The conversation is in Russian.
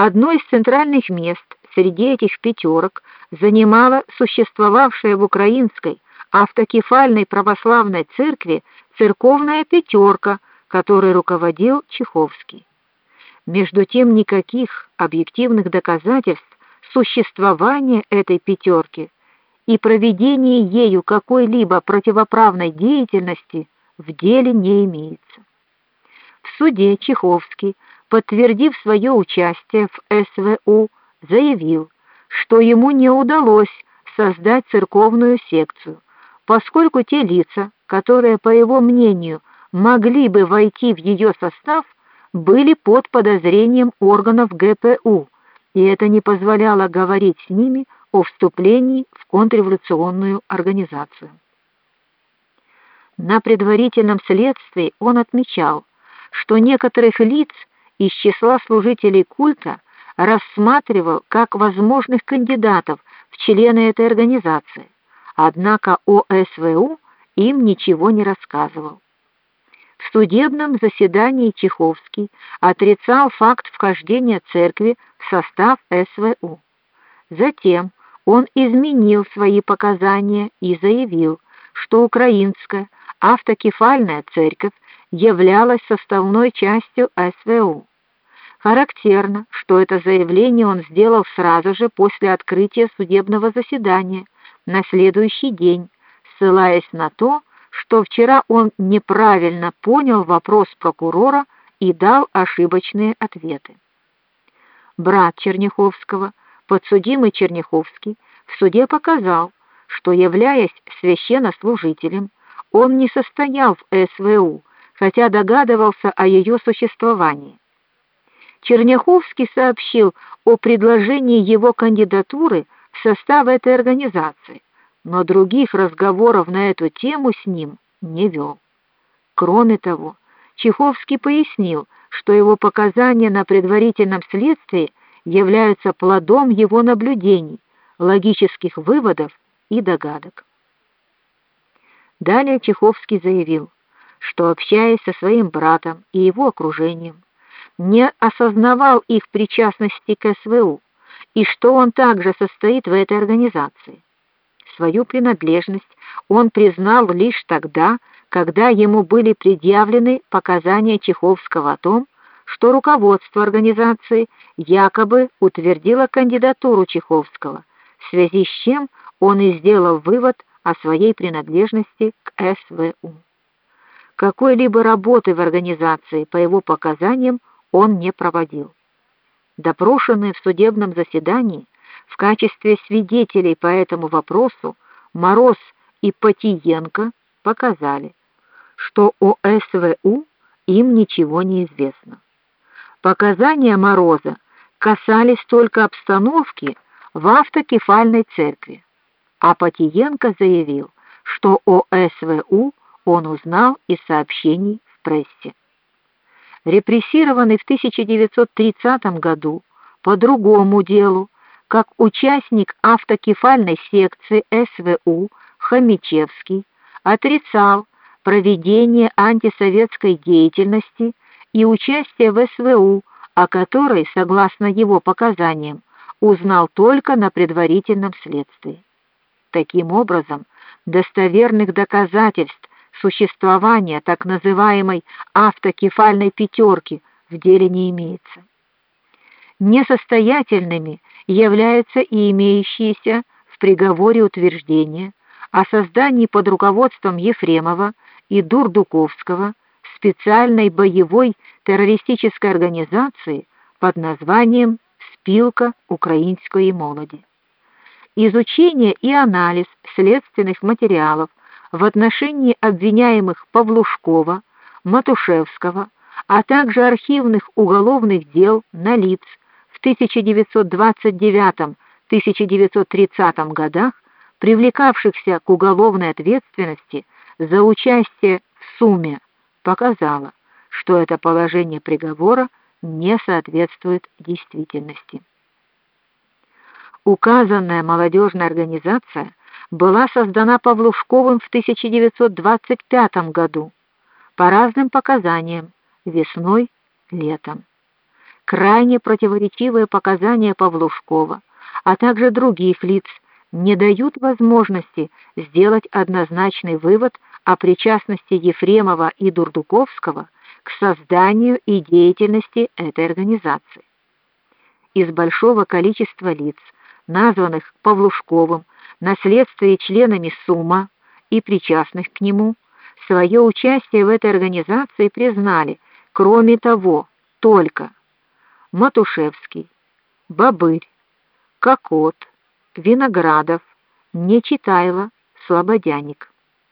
Одно из центральных мест среди этих пятерок занимала существовавшая в украинской автокефальной православной церкви церковная пятерка, которой руководил Чеховский. Между тем никаких объективных доказательств существования этой пятерки и проведения ею какой-либо противоправной деятельности в деле не имеется. В суде Чеховский, подтвердив свое участие в СВУ, заявил, что ему не удалось создать церковную секцию, поскольку те лица, которые, по его мнению, могли бы войти в ее состав, были под подозрением органов ГПУ, и это не позволяло говорить с ними о вступлении в контрреволюционную организацию. На предварительном следствии он отмечал, что некоторых лиц из числа служителей культа рассматривал как возможных кандидатов в члены этой организации. Однако о СВУ им ничего не рассказывал. В судебном заседании Чеховский отрицал факт вхождения церкви в состав СВУ. Затем он изменил свои показания и заявил, что украинская автокефальная церковь являлась составной частью СВУ. Характерно, что это заявление он сделал сразу же после открытия судебного заседания на следующий день, ссылаясь на то, что вчера он неправильно понял вопрос прокурора и дал ошибочные ответы. Брат Черняховского, подсудимый Черняховский, в суде показал, что являясь священнослужителем, он не состоял в СВУ, хотя догадывался о ее существовании. Черняховский сообщил о предложении его кандидатуры в состав этой организации, но других разговоров на эту тему с ним не вел. Кроме того, Чеховский пояснил, что его показания на предварительном следствии являются плодом его наблюдений, логических выводов и догадок. Далее Чеховский заявил, что общаясь со своим братом и его окружением, не осознавал их причастности к СВУ и что он также состоит в этой организации. Свою принадлежность он признал лишь тогда, когда ему были предъявлены показания Чеховского о том, что руководство организации якобы утвердило кандидатуру Чеховского, в связи с чем он и сделал вывод о своей принадлежности к СВУ. Какой-либо работы в организации по его показаниям он не проводил. Допрошенные в судебном заседании в качестве свидетелей по этому вопросу Мороз и Потиенко показали, что о СВУ им ничего не известно. Показания Мороза касались только обстановки в автокефальной церкви, а Потиенко заявил, что о СВУ он узнал из сообщений в прессе репрессированный в 1930 году по другому делу, как участник автокефальной секции СВУ Хомичевский отрицал проведение антисоветской деятельности и участие в СВУ, о которой, согласно его показаниям, узнал только на предварительном следствии. Таким образом, достоверных доказательств существования так называемой автокефальной пятерки в деле не имеется. Несостоятельными являются и имеющиеся в приговоре утверждения о создании под руководством Ефремова и Дурдуковского специальной боевой террористической организации под названием Спилка украинской молоди. Изучение и анализ следственных материалов в отношении обвиняемых Павлушкова, Матушевского, а также архивных уголовных дел на лиц в 1929-1930 годах, привлекавшихся к уголовной ответственности за участие в сумме, показало, что это положение приговора не соответствует действительности. Указанная молодежная организация была создана Павлушковым в 1925 году по разным показаниям, весной, летом. крайне противоречивые показания Павлушкова, а также других лиц не дают возможности сделать однозначный вывод о причастности Ефремова и Дурдуковского к созданию и деятельности этой организации. Из большого количества лиц, названных Павлушковым, на следствии членами СУМа и причастных к нему, свое участие в этой организации признали, кроме того, только Матушевский, Бабырь, Кокот, Виноградов, Нечитайло, Слободяник.